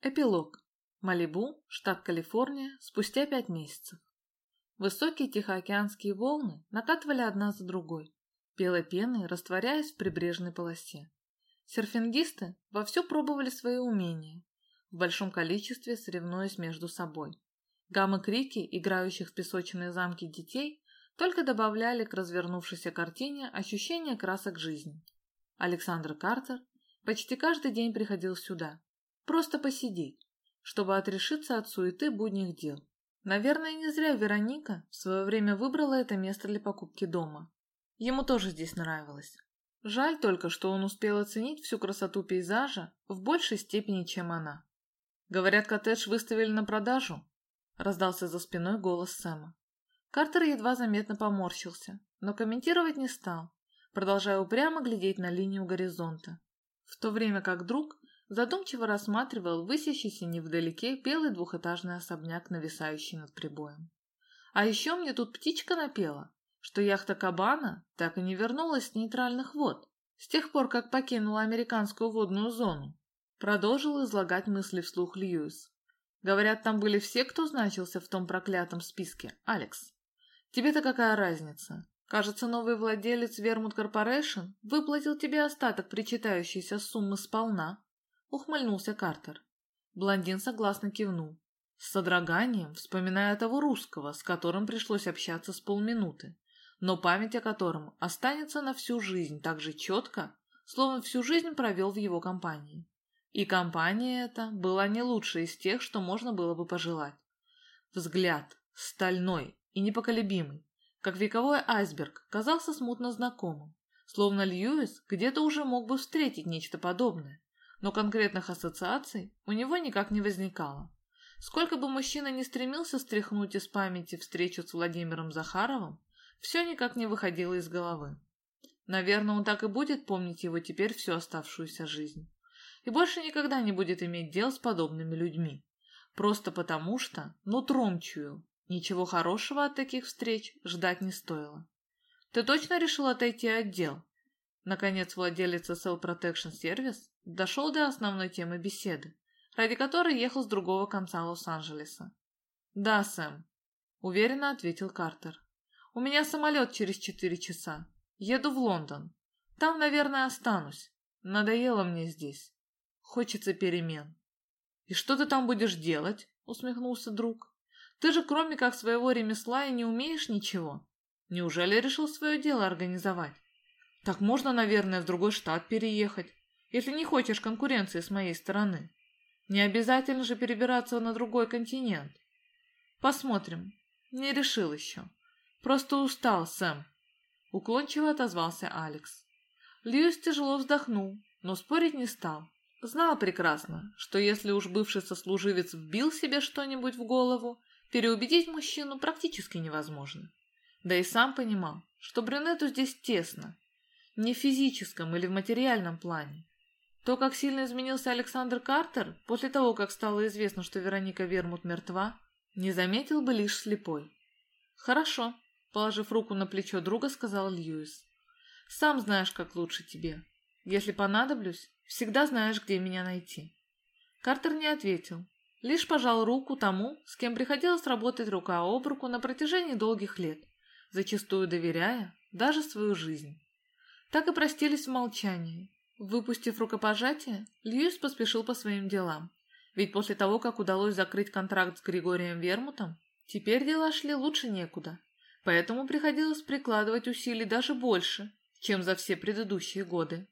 Эпилог. Малибу, штат Калифорния, спустя пять месяцев. Высокие тихоокеанские волны накатывали одна за другой, белой пеной растворяясь в прибрежной полосе. Серфингисты вовсю пробовали свои умения, в большом количестве соревнуясь между собой. Гаммы-крики, играющих в песочные замки детей, только добавляли к развернувшейся картине ощущение красок жизни. Александр Картер почти каждый день приходил сюда, Просто посидеть, чтобы отрешиться от суеты будних дел. Наверное, не зря Вероника в свое время выбрала это место для покупки дома. Ему тоже здесь нравилось. Жаль только, что он успел оценить всю красоту пейзажа в большей степени, чем она. «Говорят, коттедж выставили на продажу?» – раздался за спиной голос Сэма. Картер едва заметно поморщился, но комментировать не стал, продолжая упрямо глядеть на линию горизонта, в то время как друг задумчиво рассматривал высящийся невдалеке белый двухэтажный особняк, нависающий над прибоем. А еще мне тут птичка напела, что яхта Кабана так и не вернулась с нейтральных вод, с тех пор, как покинула американскую водную зону. Продолжил излагать мысли вслух Льюис. Говорят, там были все, кто значился в том проклятом списке. Алекс, тебе-то какая разница? Кажется, новый владелец Вермут Корпорэйшн выплатил тебе остаток причитающейся суммы сполна. — ухмыльнулся Картер. Блондин согласно кивнул, с содроганием вспоминая того русского, с которым пришлось общаться с полминуты, но память о котором останется на всю жизнь так же четко, словно всю жизнь провел в его компании. И компания эта была не лучшей из тех, что можно было бы пожелать. Взгляд, стальной и непоколебимый, как вековой айсберг, казался смутно знакомым, словно Льюис где-то уже мог бы встретить нечто подобное но конкретных ассоциаций у него никак не возникало. Сколько бы мужчина ни стремился стряхнуть из памяти встречу с Владимиром Захаровым, все никак не выходило из головы. Наверное, он так и будет помнить его теперь всю оставшуюся жизнь. И больше никогда не будет иметь дел с подобными людьми. Просто потому что, нутром чую, ничего хорошего от таких встреч ждать не стоило. Ты точно решил отойти от дел? Наконец, владелец SL Protection Service дошел до основной темы беседы, ради которой ехал с другого конца Лос-Анджелеса. «Да, Сэм», — уверенно ответил Картер. «У меня самолет через четыре часа. Еду в Лондон. Там, наверное, останусь. Надоело мне здесь. Хочется перемен». «И что ты там будешь делать?» — усмехнулся друг. «Ты же кроме как своего ремесла и не умеешь ничего. Неужели решил свое дело организовать? Так можно, наверное, в другой штат переехать если не хочешь конкуренции с моей стороны. Не обязательно же перебираться на другой континент. Посмотрим. Не решил еще. Просто устал, Сэм. Уклончиво отозвался Алекс. Льюис тяжело вздохнул, но спорить не стал. Знал прекрасно, что если уж бывший сослуживец вбил себе что-нибудь в голову, переубедить мужчину практически невозможно. Да и сам понимал, что брюнету здесь тесно. Не в физическом или в материальном плане, то, как сильно изменился Александр Картер после того, как стало известно, что Вероника Вермут мертва, не заметил бы лишь слепой. «Хорошо», — положив руку на плечо друга, сказал Льюис. «Сам знаешь, как лучше тебе. Если понадоблюсь, всегда знаешь, где меня найти». Картер не ответил, лишь пожал руку тому, с кем приходилось работать рука об руку на протяжении долгих лет, зачастую доверяя даже свою жизнь. Так и простились в молчании, Выпустив рукопожатие, Льюис поспешил по своим делам. Ведь после того, как удалось закрыть контракт с Григорием Вермутом, теперь дела шли лучше некуда. Поэтому приходилось прикладывать усилий даже больше, чем за все предыдущие годы.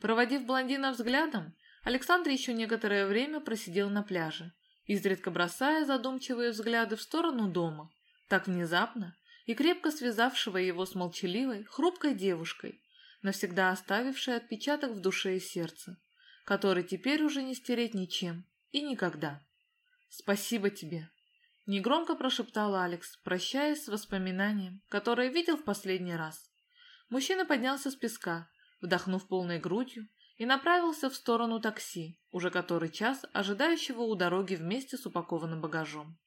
Проводив блондина взглядом, Александр еще некоторое время просидел на пляже, изредка бросая задумчивые взгляды в сторону дома, так внезапно и крепко связавшего его с молчаливой, хрупкой девушкой, навсегда оставивший отпечаток в душе и сердце, который теперь уже не стереть ничем и никогда. «Спасибо тебе», — негромко прошептал Алекс, прощаясь с воспоминанием, которое видел в последний раз. Мужчина поднялся с песка, вдохнув полной грудью, и направился в сторону такси, уже который час ожидающего у дороги вместе с упакованным багажом.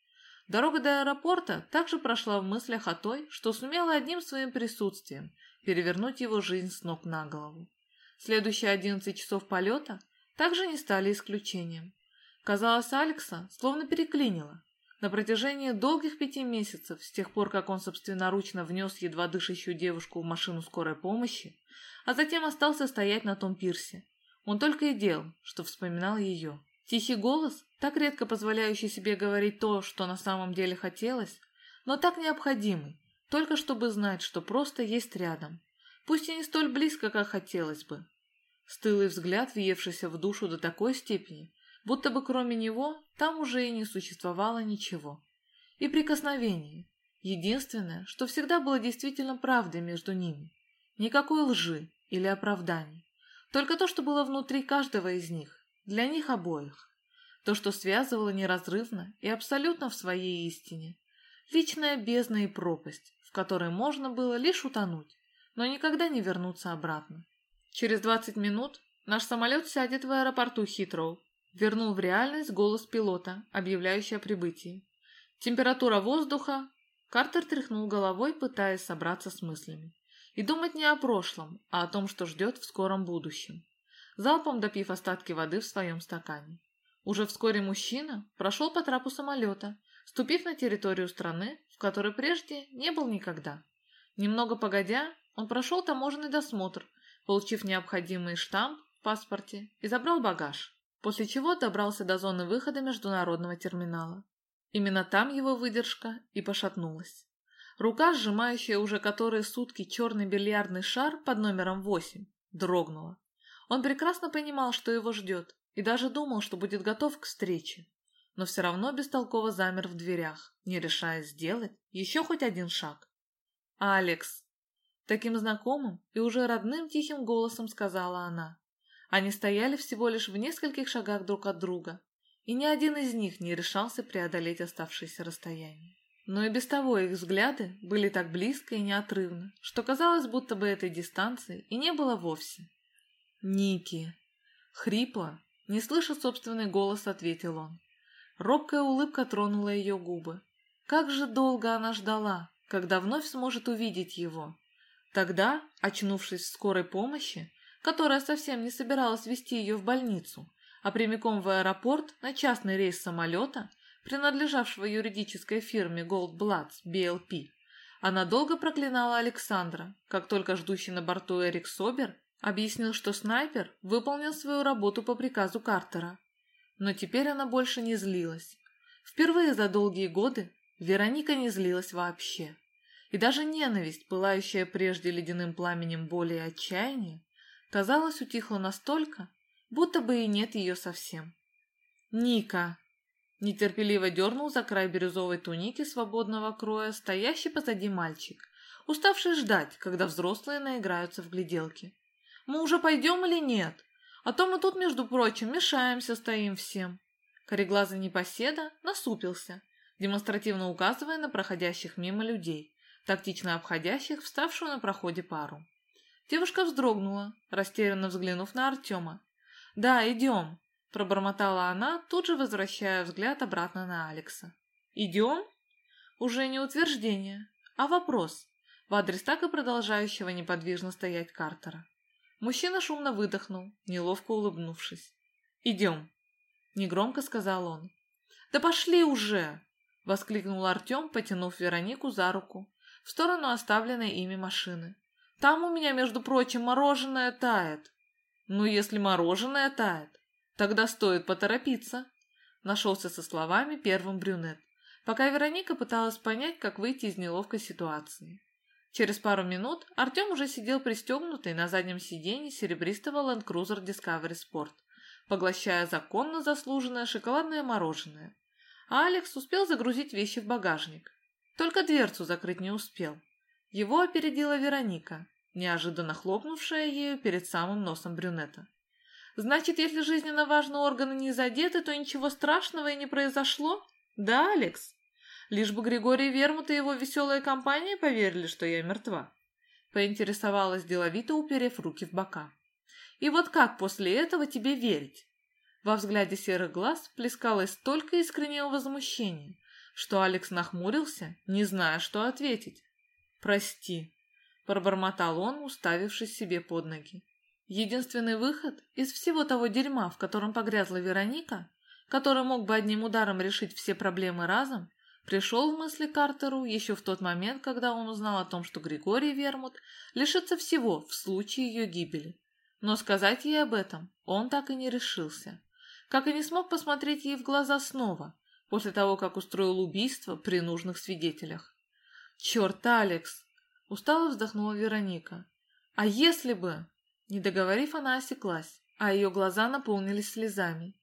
Дорога до аэропорта также прошла в мыслях о той, что сумела одним своим присутствием перевернуть его жизнь с ног на голову. Следующие одиннадцать часов полета также не стали исключением. Казалось, Алекса словно переклинило. На протяжении долгих пяти месяцев, с тех пор, как он собственноручно внес едва дышащую девушку в машину скорой помощи, а затем остался стоять на том пирсе, он только и делал, что вспоминал ее. Тихий голос, так редко позволяющий себе говорить то, что на самом деле хотелось, но так необходимый, только чтобы знать, что просто есть рядом, пусть и не столь близко, как хотелось бы. Стылый взгляд, въевшийся в душу до такой степени, будто бы кроме него там уже и не существовало ничего. И прикосновение, единственное, что всегда было действительно правдой между ними. Никакой лжи или оправданий. Только то, что было внутри каждого из них, для них обоих. То, что связывало неразрывно и абсолютно в своей истине. Личная бездна и пропасть, в которой можно было лишь утонуть, но никогда не вернуться обратно. Через 20 минут наш самолет сядет в аэропорту Хитроу. Вернул в реальность голос пилота, объявляющий о прибытии. Температура воздуха... Картер тряхнул головой, пытаясь собраться с мыслями и думать не о прошлом, а о том, что ждет в скором будущем. Залпом допив остатки воды в своем стакане. Уже вскоре мужчина прошел по трапу самолета, ступив на территорию страны, в которой прежде не был никогда. Немного погодя, он прошел таможенный досмотр, получив необходимый штамп в паспорте и забрал багаж, после чего добрался до зоны выхода международного терминала. Именно там его выдержка и пошатнулась. Рука, сжимающая уже которые сутки черный бильярдный шар под номером 8, дрогнула. Он прекрасно понимал, что его ждет, и даже думал, что будет готов к встрече. Но все равно бестолково замер в дверях, не решая сделать еще хоть один шаг. «Алекс!» Таким знакомым и уже родным тихим голосом сказала она. Они стояли всего лишь в нескольких шагах друг от друга, и ни один из них не решался преодолеть оставшееся расстояние. Но и без того их взгляды были так близко и неотрывно, что казалось, будто бы этой дистанции и не было вовсе. «Ники!» Хрипло, не слыша собственный голос, ответил он. Робкая улыбка тронула ее губы. Как же долго она ждала, когда вновь сможет увидеть его. Тогда, очнувшись в скорой помощи, которая совсем не собиралась вести ее в больницу, а прямиком в аэропорт на частный рейс самолета, принадлежавшего юридической фирме Goldblatt BLP. Она долго проклинала Александра, как только ждущий на борту Эрик Собер объяснил, что снайпер выполнил свою работу по приказу Картера. Но теперь она больше не злилась. Впервые за долгие годы Вероника не злилась вообще. И даже ненависть, пылающая прежде ледяным пламенем боли и отчаяния, казалось, утихла настолько, будто бы и нет ее совсем. «Ника!» Нетерпеливо дернул за край бирюзовой туники свободного кроя стоящий позади мальчик, уставший ждать, когда взрослые наиграются в гляделки. «Мы уже пойдем или нет? А то мы тут, между прочим, мешаемся стоим всем». Кореглазый непоседа насупился, демонстративно указывая на проходящих мимо людей, тактично обходящих вставшую на проходе пару. Девушка вздрогнула, растерянно взглянув на Артема. «Да, идем», Пробормотала она, тут же возвращая взгляд обратно на Алекса. «Идем?» Уже не утверждение, а вопрос, в адрес так и продолжающего неподвижно стоять Картера. Мужчина шумно выдохнул, неловко улыбнувшись. «Идем», — негромко сказал он. «Да пошли уже!» — воскликнул Артем, потянув Веронику за руку в сторону оставленной ими машины. «Там у меня, между прочим, мороженое тает». «Ну, если мороженое тает, Тогда стоит поторопиться. Нашелся со словами первым брюнет, пока Вероника пыталась понять, как выйти из неловкой ситуации. Через пару минут Артем уже сидел пристегнутый на заднем сиденье серебристого Land Cruiser Discovery Sport, поглощая законно заслуженное шоколадное мороженое. А Алекс успел загрузить вещи в багажник. Только дверцу закрыть не успел. Его опередила Вероника, неожиданно хлопнувшая ею перед самым носом брюнета. Значит, если жизненно важные органы не задеты, то ничего страшного и не произошло? Да, Алекс? Лишь бы Григорий Вермут и его веселая компания поверили, что я мертва. Поинтересовалась деловито, уперев руки в бока. И вот как после этого тебе верить? Во взгляде серых глаз плескалось столько искреннего возмущения, что Алекс нахмурился, не зная, что ответить. «Прости», — пробормотал он, уставившись себе под ноги. Единственный выход из всего того дерьма, в котором погрязла Вероника, который мог бы одним ударом решить все проблемы разом, пришел в мысли Картеру еще в тот момент, когда он узнал о том, что Григорий Вермут лишится всего в случае ее гибели. Но сказать ей об этом он так и не решился. Как и не смог посмотреть ей в глаза снова, после того, как устроил убийство при нужных свидетелях. «Черт, Алекс!» — устало вздохнула Вероника. «А если бы...» Не договорив, она осеклась, а ее глаза наполнились слезами.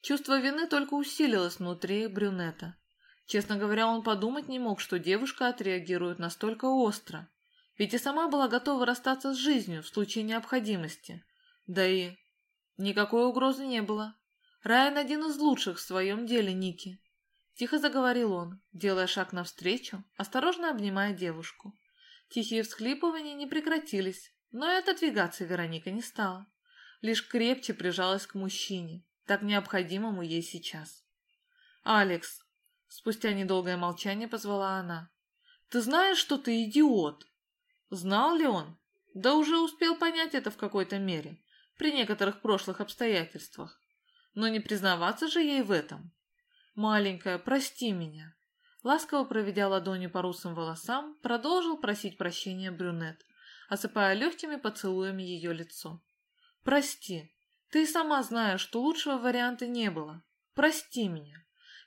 Чувство вины только усилилось внутри брюнета. Честно говоря, он подумать не мог, что девушка отреагирует настолько остро. Ведь и сама была готова расстаться с жизнью в случае необходимости. Да и никакой угрозы не было. Райан один из лучших в своем деле, Ники. Тихо заговорил он, делая шаг навстречу, осторожно обнимая девушку. Тихие всхлипывания не прекратились, но и отодвигаться Вероника не стала. Лишь крепче прижалась к мужчине, так необходимому ей сейчас. «Алекс!» Спустя недолгое молчание позвала она. «Ты знаешь, что ты идиот?» Знал ли он? Да уже успел понять это в какой-то мере, при некоторых прошлых обстоятельствах. Но не признаваться же ей в этом. «Маленькая, прости меня». Ласково проведя ладонью по русым волосам, продолжил просить прощения брюнет, осыпая легкими поцелуями ее лицо. «Прости. Ты сама знаешь, что лучшего варианта не было. Прости меня.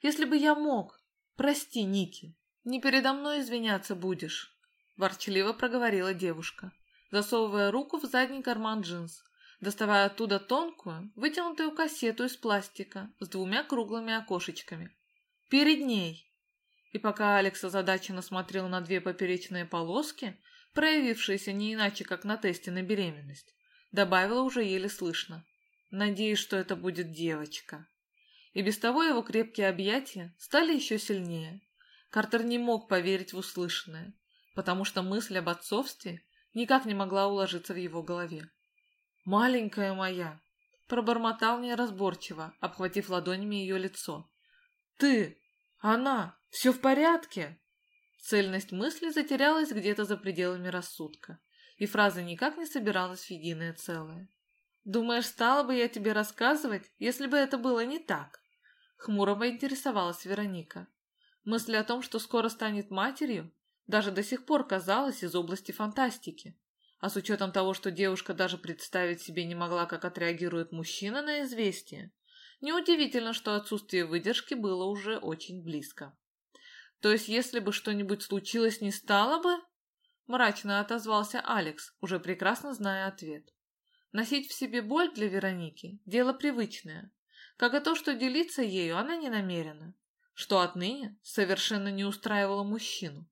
Если бы я мог. Прости, Ники. Не передо мной извиняться будешь». – ворчливо проговорила девушка, засовывая руку в задний карман джинс, доставая оттуда тонкую, вытянутую кассету из пластика с двумя круглыми окошечками. «Перед ней!» И пока Алекс озадаченно смотрел на две поперечные полоски, проявившиеся не иначе, как на тесте на беременность, добавила уже еле слышно. «Надеюсь, что это будет девочка». И без того его крепкие объятия стали еще сильнее. Картер не мог поверить в услышанное потому что мысль об отцовстве никак не могла уложиться в его голове. «Маленькая моя!» — пробормотал неразборчиво, обхватив ладонями ее лицо. «Ты! Она! Все в порядке!» Цельность мысли затерялась где-то за пределами рассудка, и фраза никак не собиралась в единое целое. «Думаешь, стала бы я тебе рассказывать, если бы это было не так?» Хмуро поинтересовалась Вероника. Мысль о том, что скоро станет матерью, даже до сих пор казалось из области фантастики. А с учетом того, что девушка даже представить себе не могла, как отреагирует мужчина на известие, неудивительно, что отсутствие выдержки было уже очень близко. То есть, если бы что-нибудь случилось, не стало бы? Мрачно отозвался Алекс, уже прекрасно зная ответ. Носить в себе боль для Вероники – дело привычное, как и то, что делиться ею она не намерена, что отныне совершенно не устраивало мужчину.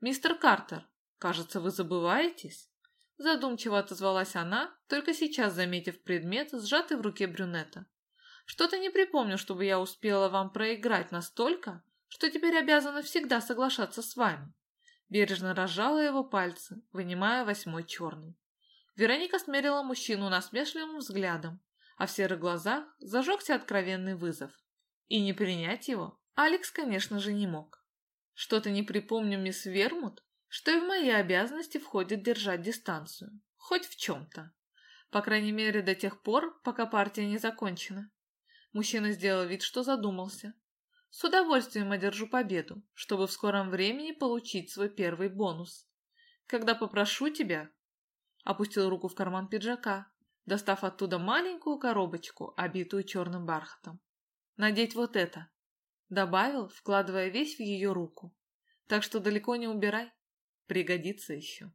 «Мистер Картер, кажется, вы забываетесь?» Задумчиво отозвалась она, только сейчас заметив предмет, сжатый в руке брюнета. «Что-то не припомню, чтобы я успела вам проиграть настолько, что теперь обязана всегда соглашаться с вами». Бережно разжала его пальцы, вынимая восьмой черный. Вероника смерила мужчину насмешливым взглядом, а в серых глазах зажегся откровенный вызов. И не принять его Алекс, конечно же, не мог. Что-то не припомню, мисс Вермут, что и в мои обязанности входит держать дистанцию. Хоть в чем-то. По крайней мере, до тех пор, пока партия не закончена. Мужчина сделал вид, что задумался. С удовольствием одержу победу, чтобы в скором времени получить свой первый бонус. Когда попрошу тебя... Опустил руку в карман пиджака, достав оттуда маленькую коробочку, обитую черным бархатом. Надеть вот это. Добавил, вкладывая весь в ее руку. Так что далеко не убирай. Пригодится еще.